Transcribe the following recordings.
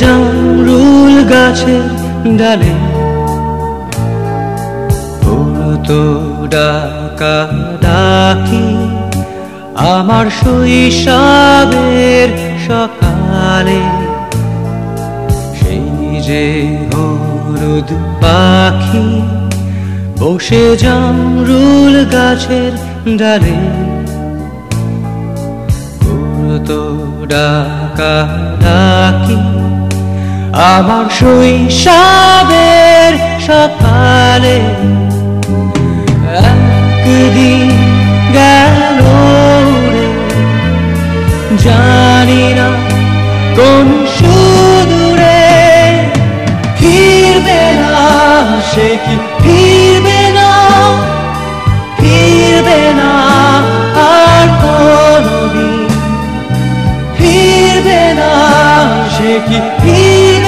জামরুল গাছের ডালে। তো ডাকা ডাকি আমার শৈশবের সকালে। সেই যে হলুদ পাখি বসে জামরুল গাছের ডালে। তো ডাকা ডাকি আমার শৈশবের সকালে একদিন গেল জানি না কোন সুদূরে ফিরবে না সে কি ফিরবে না? ফিরবে না আর কোনদিন। ফিরবে না সে কি ফিরবে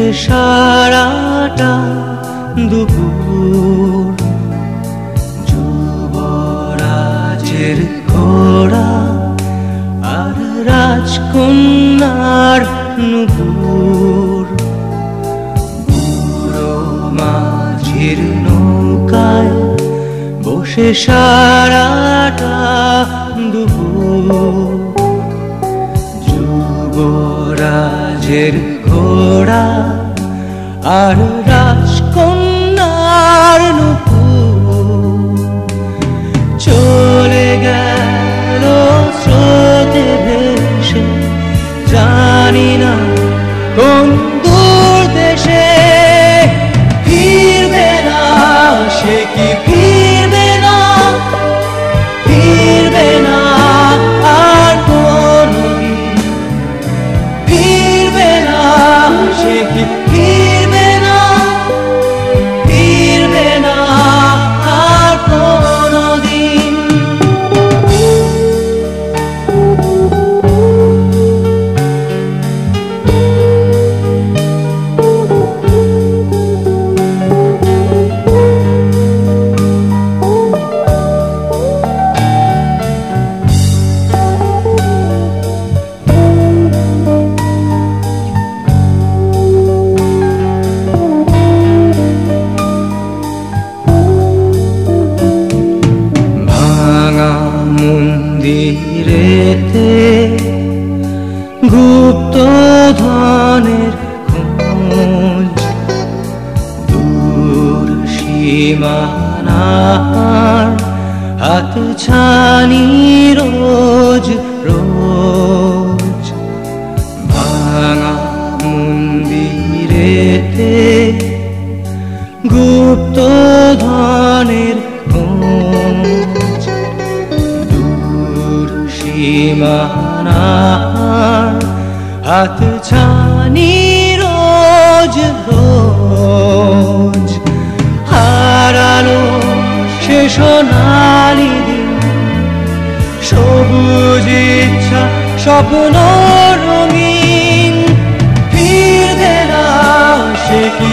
বসে সারাটা দুপুর। যুবরাজের ঘোড়া আর রাজকন্যার নুপুর। বুড়ো মাঝির নৌকায় বসে সারাটা দুপুর। আর রাজকন্যার চলে গেল স্রোতে ভেসে। জানি না কোন মন্দিরেতে গুপ্ত ধনের খোঁজ দূর সীমানার হাত ছানি রোজ রোজ সীমানা হাত ছানি রোজ রোজ হারানো সে সোনালি দিন। সবুজ ইচ্ছা, স্বপ্ন রঙিন, ফিরবে না সে কি